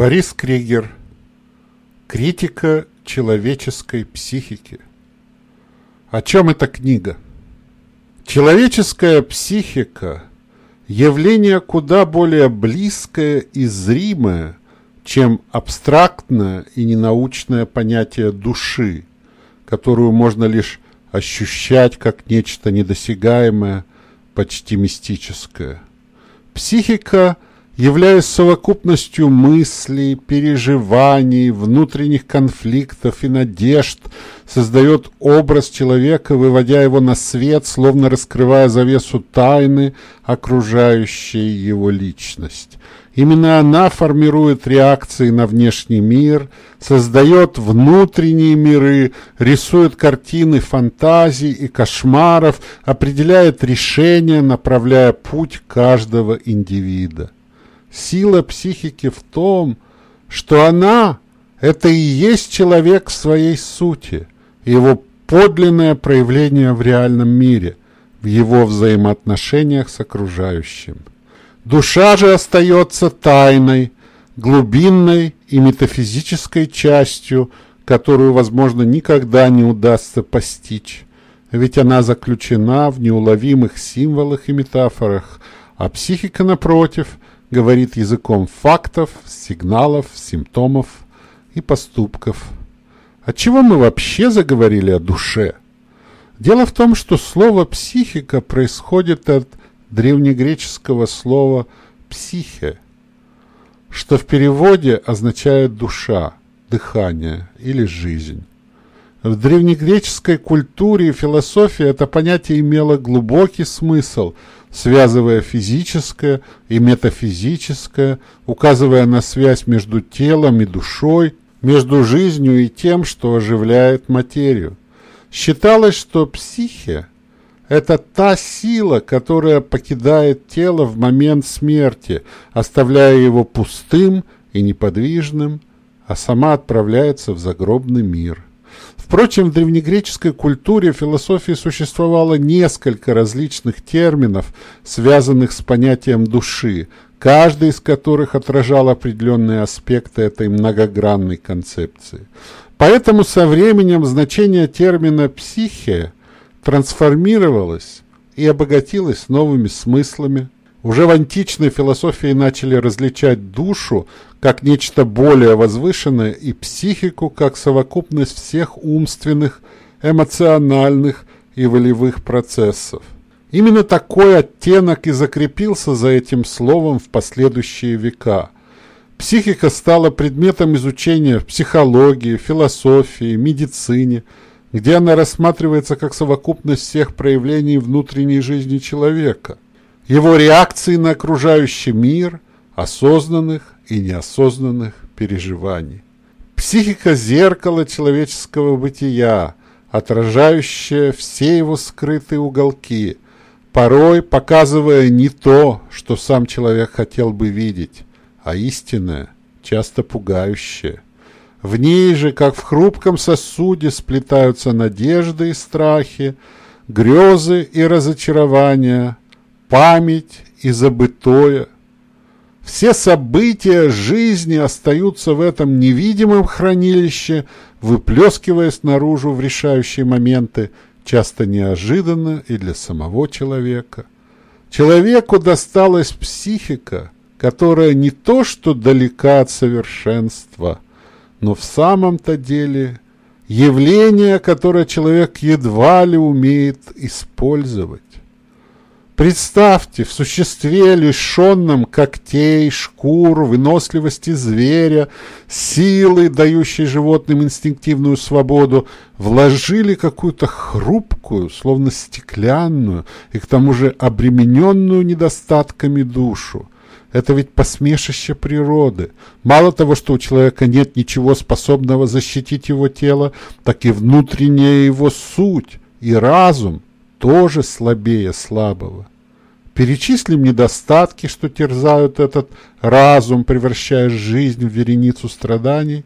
Борис Кригер. Критика человеческой психики. О чем эта книга? Человеческая психика – явление куда более близкое и зримое, чем абстрактное и ненаучное понятие души, которую можно лишь ощущать как нечто недосягаемое, почти мистическое. Психика – являясь совокупностью мыслей, переживаний, внутренних конфликтов и надежд, создает образ человека, выводя его на свет, словно раскрывая завесу тайны, окружающей его личность. Именно она формирует реакции на внешний мир, создает внутренние миры, рисует картины фантазий и кошмаров, определяет решения, направляя путь каждого индивида. Сила психики в том, что она – это и есть человек в своей сути, его подлинное проявление в реальном мире, в его взаимоотношениях с окружающим. Душа же остается тайной, глубинной и метафизической частью, которую, возможно, никогда не удастся постичь, ведь она заключена в неуловимых символах и метафорах, а психика, напротив – говорит языком фактов, сигналов, симптомов и поступков. От чего мы вообще заговорили о душе? Дело в том, что слово «психика» происходит от древнегреческого слова «психе», что в переводе означает «душа», «дыхание» или «жизнь». В древнегреческой культуре и философии это понятие имело глубокий смысл, связывая физическое и метафизическое, указывая на связь между телом и душой, между жизнью и тем, что оживляет материю. Считалось, что психия – это та сила, которая покидает тело в момент смерти, оставляя его пустым и неподвижным, а сама отправляется в загробный мир – Впрочем, в древнегреческой культуре философии существовало несколько различных терминов, связанных с понятием души, каждый из которых отражал определенные аспекты этой многогранной концепции. Поэтому со временем значение термина «психия» трансформировалось и обогатилось новыми смыслами, уже в античной философии начали различать душу как нечто более возвышенное и психику как совокупность всех умственных, эмоциональных и волевых процессов. Именно такой оттенок и закрепился за этим словом в последующие века. Психика стала предметом изучения в психологии, философии, медицине, где она рассматривается как совокупность всех проявлений внутренней жизни человека – его реакции на окружающий мир, осознанных и неосознанных переживаний. Психика – зеркало человеческого бытия, отражающее все его скрытые уголки, порой показывая не то, что сам человек хотел бы видеть, а истинное, часто пугающее. В ней же, как в хрупком сосуде, сплетаются надежды и страхи, грезы и разочарования, память и забытое. Все события жизни остаются в этом невидимом хранилище, выплескиваясь наружу в решающие моменты, часто неожиданно и для самого человека. Человеку досталась психика, которая не то что далека от совершенства, но в самом-то деле явление, которое человек едва ли умеет использовать. Представьте, в существе, лишенном когтей, шкур, выносливости зверя, силы, дающей животным инстинктивную свободу, вложили какую-то хрупкую, словно стеклянную и к тому же обремененную недостатками душу. Это ведь посмешище природы. Мало того, что у человека нет ничего способного защитить его тело, так и внутренняя его суть и разум тоже слабее слабого. Перечислим недостатки, что терзают этот разум, превращая жизнь в вереницу страданий.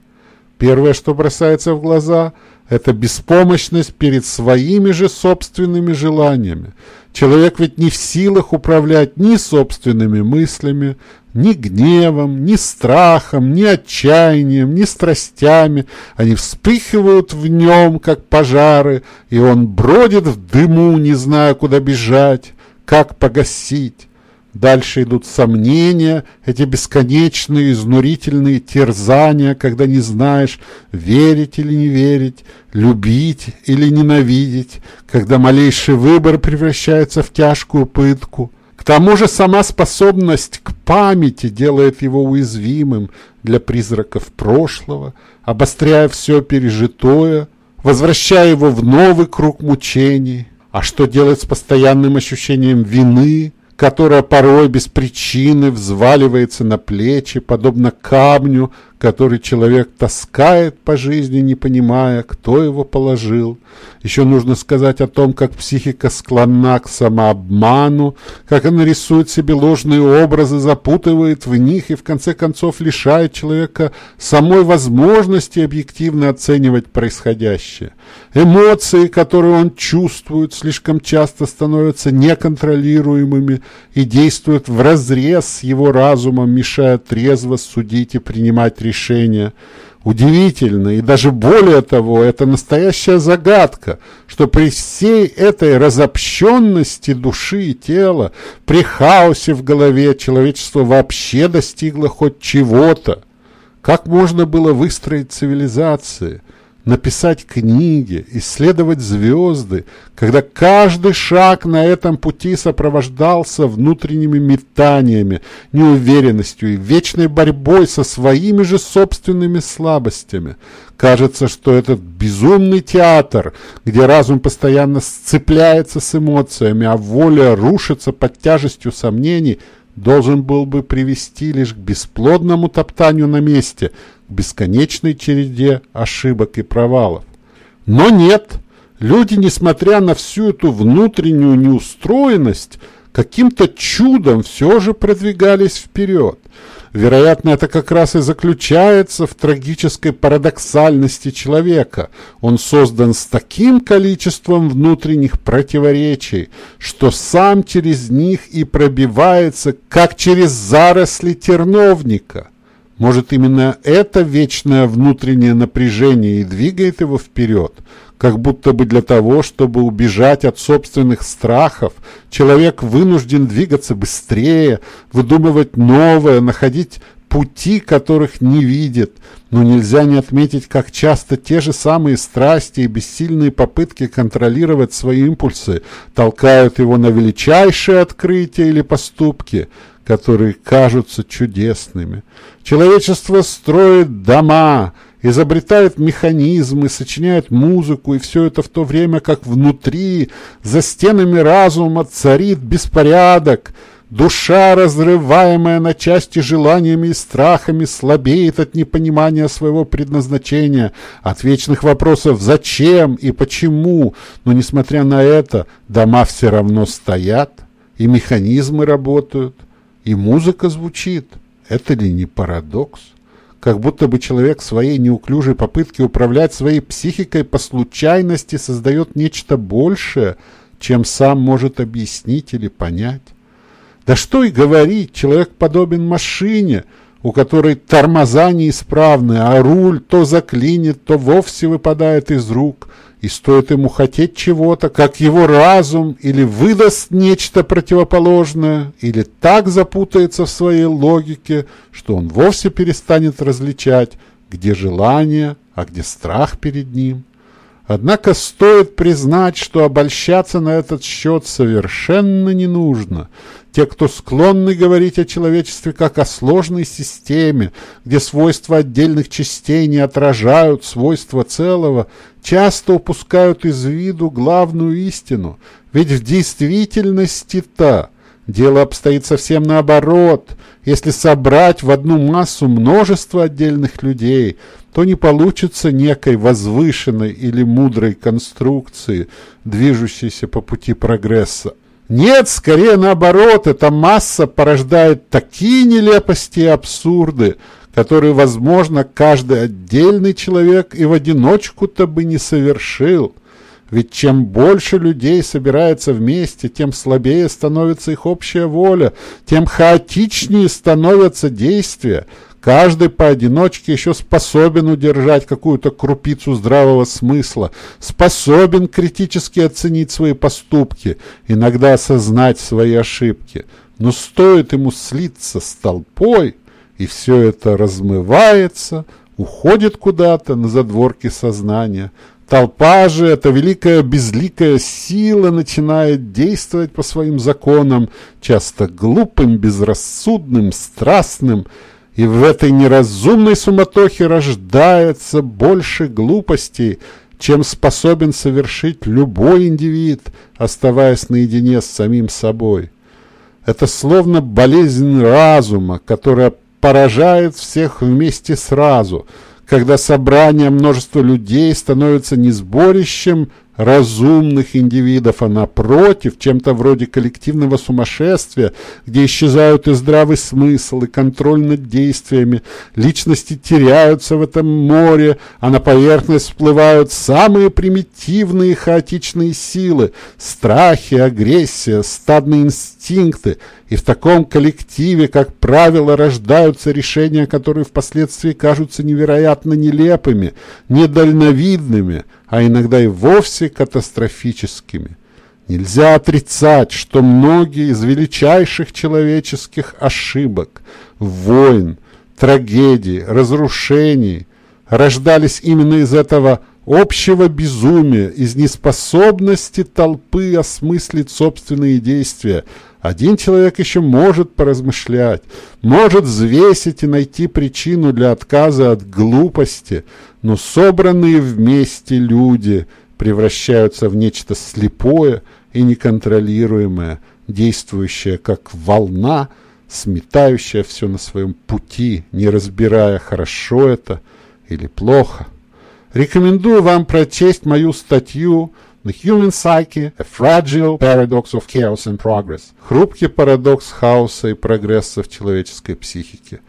Первое, что бросается в глаза, это беспомощность перед своими же собственными желаниями. Человек ведь не в силах управлять ни собственными мыслями, ни гневом, ни страхом, ни отчаянием, ни страстями. Они вспыхивают в нем, как пожары, и он бродит в дыму, не зная, куда бежать, как погасить. Дальше идут сомнения, эти бесконечные, изнурительные терзания, когда не знаешь, верить или не верить, любить или ненавидеть, когда малейший выбор превращается в тяжкую пытку. Тому же сама способность к памяти делает его уязвимым для призраков прошлого, обостряя все пережитое, возвращая его в новый круг мучений. А что делать с постоянным ощущением вины, которая порой без причины взваливается на плечи, подобно камню, который человек таскает по жизни, не понимая, кто его положил. Еще нужно сказать о том, как психика склонна к самообману, как она рисует себе ложные образы, запутывает в них и в конце концов лишает человека самой возможности объективно оценивать происходящее. Эмоции, которые он чувствует, слишком часто становятся неконтролируемыми и действуют вразрез с его разумом, мешая трезво судить и принимать решения. Удивительно, и даже более того, это настоящая загадка, что при всей этой разобщенности души и тела, при хаосе в голове человечество вообще достигло хоть чего-то. Как можно было выстроить цивилизации – написать книги, исследовать звезды, когда каждый шаг на этом пути сопровождался внутренними метаниями, неуверенностью и вечной борьбой со своими же собственными слабостями. Кажется, что этот безумный театр, где разум постоянно сцепляется с эмоциями, а воля рушится под тяжестью сомнений, должен был бы привести лишь к бесплодному топтанию на месте – бесконечной череде ошибок и провалов. Но нет, люди, несмотря на всю эту внутреннюю неустроенность, каким-то чудом все же продвигались вперед. Вероятно, это как раз и заключается в трагической парадоксальности человека. Он создан с таким количеством внутренних противоречий, что сам через них и пробивается, как через заросли терновника. Может, именно это вечное внутреннее напряжение и двигает его вперед, как будто бы для того, чтобы убежать от собственных страхов, человек вынужден двигаться быстрее, выдумывать новое, находить пути, которых не видит, но нельзя не отметить, как часто те же самые страсти и бессильные попытки контролировать свои импульсы толкают его на величайшие открытия или поступки – которые кажутся чудесными. Человечество строит дома, изобретает механизмы, сочиняет музыку, и все это в то время, как внутри, за стенами разума царит беспорядок, Душа, разрываемая на части желаниями и страхами, слабеет от непонимания своего предназначения, от вечных вопросов «зачем» и «почему?». Но, несмотря на это, дома все равно стоят, и механизмы работают и музыка звучит. Это ли не парадокс? Как будто бы человек своей неуклюжей попытке управлять своей психикой по случайности создает нечто большее, чем сам может объяснить или понять. Да что и говорить, человек подобен машине, у которой тормоза неисправны, а руль то заклинит, то вовсе выпадает из рук – и стоит ему хотеть чего-то, как его разум или выдаст нечто противоположное, или так запутается в своей логике, что он вовсе перестанет различать, где желание, а где страх перед ним. Однако стоит признать, что обольщаться на этот счет совершенно не нужно. Те, кто склонны говорить о человечестве как о сложной системе, где свойства отдельных частей не отражают свойства целого, часто упускают из виду главную истину. Ведь в действительности-то дело обстоит совсем наоборот. Если собрать в одну массу множество отдельных людей, то не получится некой возвышенной или мудрой конструкции, движущейся по пути прогресса, нет, скорее наоборот, эта масса порождает такие нелепости и абсурды, которые, возможно, каждый отдельный человек и в одиночку-то бы не совершил. Ведь чем больше людей собирается вместе, тем слабее становится их общая воля, тем хаотичнее становятся действия. Каждый поодиночке еще способен удержать какую-то крупицу здравого смысла, способен критически оценить свои поступки, иногда осознать свои ошибки. Но стоит ему слиться с толпой, и все это размывается, уходит куда-то на задворки сознания. Толпа же, эта великая безликая сила, начинает действовать по своим законам, часто глупым, безрассудным, страстным, и в этой неразумной суматохе рождается больше глупостей, чем способен совершить любой индивид, оставаясь наедине с самим собой. Это словно болезнь разума, которая поражает всех вместе сразу, когда собрание множества людей становится не сборищем разумных индивидов, а напротив, чем-то вроде коллективного сумасшествия, где исчезают и здравый смысл, и контроль над действиями, личности теряются в этом море, а на поверхность всплывают самые примитивные хаотичные силы, страхи, агрессия, стадные инстинкты, и в таком коллективе, как правило, рождаются решения, которые впоследствии кажутся невероятно нелепыми, недальновидными, а иногда и вовсе катастрофическими. Нельзя отрицать, что многие из величайших человеческих ошибок, войн, трагедий, разрушений рождались именно из этого общего безумия, из неспособности толпы осмыслить собственные действия. Один человек еще может поразмышлять, может взвесить и найти причину для отказа от глупости, но собранные вместе люди превращаются в нечто слепое и неконтролируемое, действующее как волна, сметающая все на своем пути, не разбирая, хорошо это или плохо. Рекомендую вам прочесть мою статью The Human Psyche, A Fragile Paradox of Chaos and Progress. Хрупкий парадокс хаоса и прогресса в человеческой психике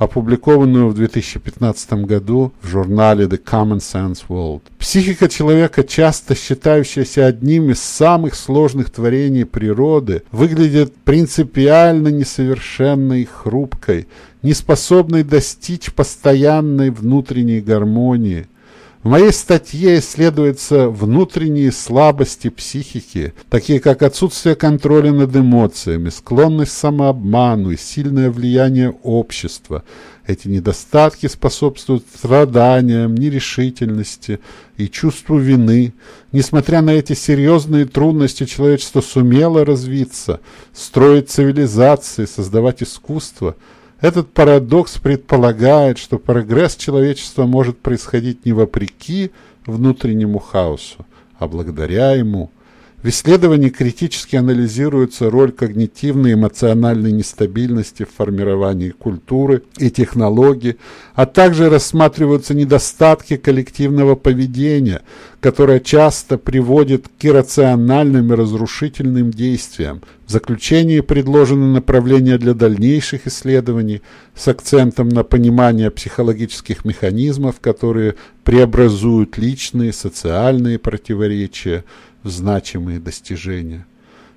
опубликованную в 2015 году в журнале The Common Sense World. Психика человека, часто считающаяся одним из самых сложных творений природы, выглядит принципиально несовершенной и хрупкой, неспособной достичь постоянной внутренней гармонии – в моей статье исследуются внутренние слабости психики, такие как отсутствие контроля над эмоциями, склонность самообману и сильное влияние общества. Эти недостатки способствуют страданиям, нерешительности и чувству вины. Несмотря на эти серьезные трудности, человечество сумело развиться, строить цивилизации, создавать искусство – этот парадокс предполагает, что прогресс человечества может происходить не вопреки внутреннему хаосу, а благодаря ему – в исследовании критически анализируется роль когнитивной и эмоциональной нестабильности в формировании культуры и технологий, а также рассматриваются недостатки коллективного поведения, которое часто приводит к иррациональным и разрушительным действиям. В заключении предложены направления для дальнейших исследований с акцентом на понимание психологических механизмов, которые преобразуют личные социальные противоречия, значимые достижения.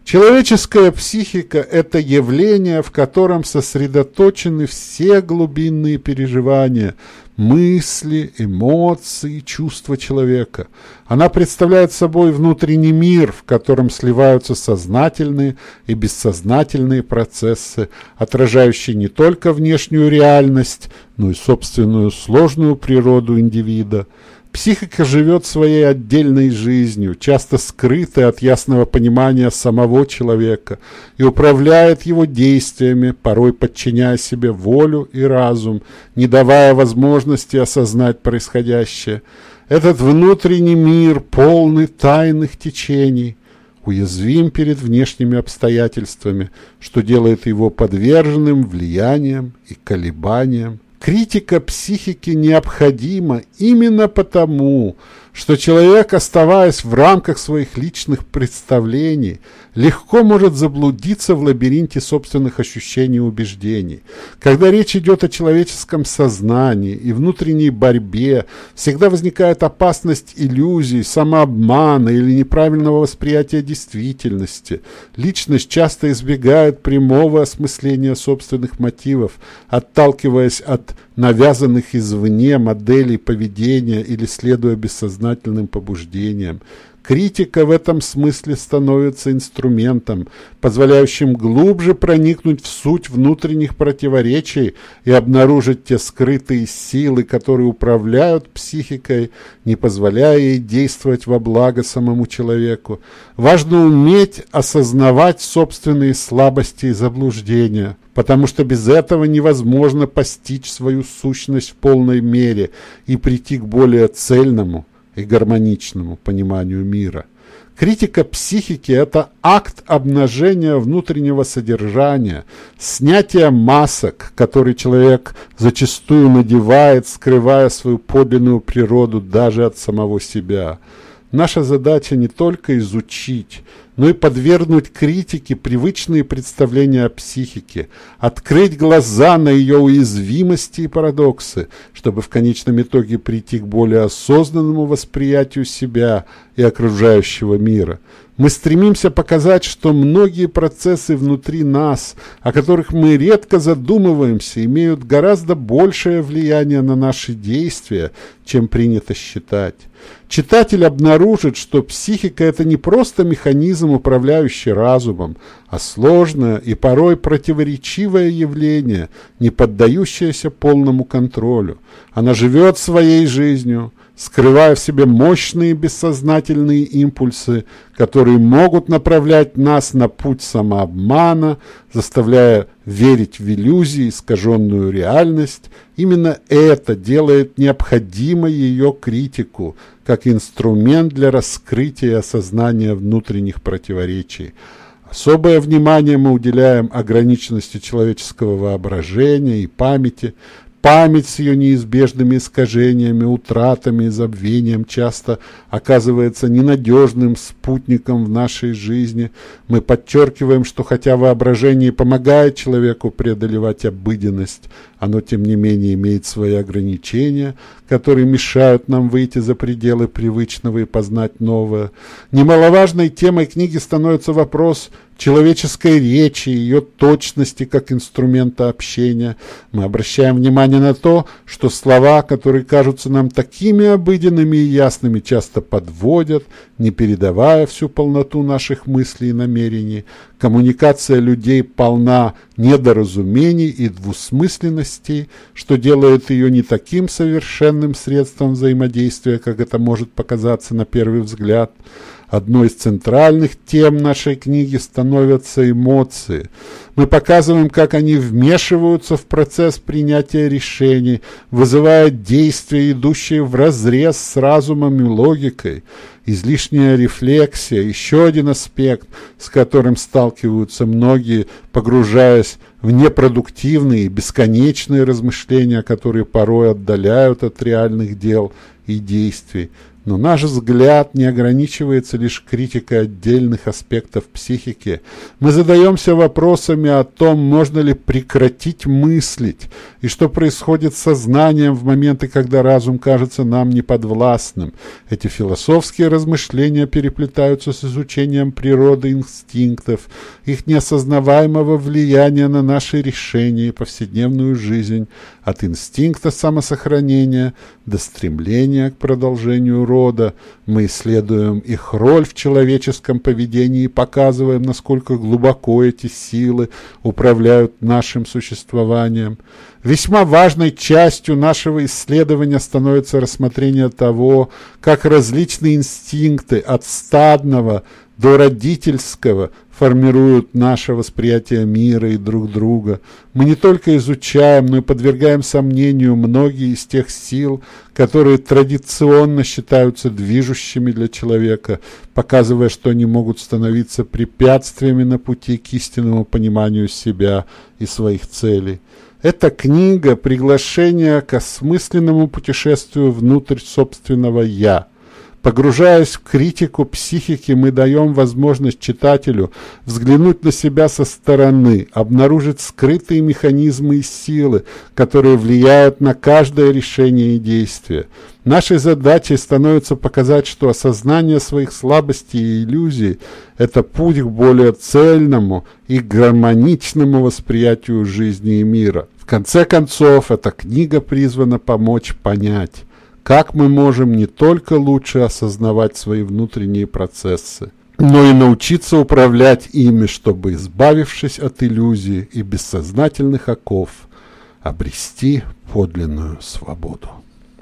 Человеческая психика – это явление, в котором сосредоточены все глубинные переживания, мысли, эмоции, чувства человека. Она представляет собой внутренний мир, в котором сливаются сознательные и бессознательные процессы, отражающие не только внешнюю реальность, но и собственную сложную природу индивида – Психика живет своей отдельной жизнью, часто скрытой от ясного понимания самого человека, и управляет его действиями, порой подчиняя себе волю и разум, не давая возможности осознать происходящее. Этот внутренний мир, полный тайных течений, уязвим перед внешними обстоятельствами, что делает его подверженным влияниям и колебаниям Критика психики необходима именно потому, что человек, оставаясь в рамках своих личных представлений, легко может заблудиться в лабиринте собственных ощущений и убеждений. Когда речь идет о человеческом сознании и внутренней борьбе, всегда возникает опасность иллюзий, самообмана или неправильного восприятия действительности. Личность часто избегает прямого осмысления собственных мотивов, отталкиваясь от навязанных извне моделей поведения или следуя бессознательным побуждениям. Критика в этом смысле становится инструментом, позволяющим глубже проникнуть в суть внутренних противоречий и обнаружить те скрытые силы, которые управляют психикой, не позволяя ей действовать во благо самому человеку. Важно уметь осознавать собственные слабости и заблуждения, потому что без этого невозможно постичь свою сущность в полной мере и прийти к более цельному, и гармоничному пониманию мира. Критика психики – это акт обнажения внутреннего содержания, снятия масок, которые человек зачастую надевает, скрывая свою подлинную природу даже от самого себя. Наша задача не только изучить, но и подвергнуть критике привычные представления о психике, открыть глаза на ее уязвимости и парадоксы, чтобы в конечном итоге прийти к более осознанному восприятию себя и окружающего мира. Мы стремимся показать, что многие процессы внутри нас, о которых мы редко задумываемся, имеют гораздо большее влияние на наши действия, чем принято считать. Читатель обнаружит, что психика – это не просто механизм, управляющий разумом, а сложное и порой противоречивое явление, не поддающееся полному контролю. Она живет своей жизнью, скрывая в себе мощные бессознательные импульсы, которые могут направлять нас на путь самообмана, заставляя верить в иллюзии, искаженную реальность. Именно это делает необходимой ее критику, как инструмент для раскрытия осознания внутренних противоречий. Особое внимание мы уделяем ограниченности человеческого воображения и памяти, Память с ее неизбежными искажениями, утратами и забвением часто оказывается ненадежным спутником в нашей жизни. Мы подчеркиваем, что хотя воображение помогает человеку преодолевать обыденность, оно, тем не менее, имеет свои ограничения, которые мешают нам выйти за пределы привычного и познать новое. Немаловажной темой книги становится вопрос человеческой речи, ее точности как инструмента общения. Мы обращаем внимание на то, что слова, которые кажутся нам такими обыденными и ясными, часто подводят, не передавая всю полноту наших мыслей и намерений. Коммуникация людей полна недоразумений и двусмысленностей, что делает ее не таким совершенным средством взаимодействия, как это может показаться на первый взгляд. Одной из центральных тем нашей книги становятся эмоции. Мы показываем, как они вмешиваются в процесс принятия решений, вызывая действия, идущие вразрез с разумом и логикой. Излишняя рефлексия – еще один аспект, с которым сталкиваются многие, погружаясь в непродуктивные, бесконечные размышления, которые порой отдаляют от реальных дел и действий. Но наш взгляд не ограничивается лишь критикой отдельных аспектов психики. Мы задаемся вопросами о том, можно ли прекратить мыслить, и что происходит с сознанием в моменты, когда разум кажется нам неподвластным. Эти философские размышления переплетаются с изучением природы инстинктов, их неосознаваемого влияния на наши решения и повседневную жизнь, от инстинкта самосохранения до стремления к продолжению рода. Мы исследуем их роль в человеческом поведении и показываем, насколько глубоко эти силы управляют нашим существованием. Весьма важной частью нашего исследования становится рассмотрение того, как различные инстинкты от стадного до родительского формируют наше восприятие мира и друг друга. Мы не только изучаем, но и подвергаем сомнению многие из тех сил, которые традиционно считаются движущими для человека, показывая, что они могут становиться препятствиями на пути к истинному пониманию себя и своих целей. Эта книга – приглашение к осмысленному путешествию внутрь собственного «я», Погружаясь в критику психики, мы даем возможность читателю взглянуть на себя со стороны, обнаружить скрытые механизмы и силы, которые влияют на каждое решение и действие. Нашей задачей становится показать, что осознание своих слабостей и иллюзий – это путь к более цельному и гармоничному восприятию жизни и мира. В конце концов, эта книга призвана помочь понять, как мы можем не только лучше осознавать свои внутренние процессы, но и научиться управлять ими, чтобы, избавившись от иллюзий и бессознательных оков, обрести подлинную свободу.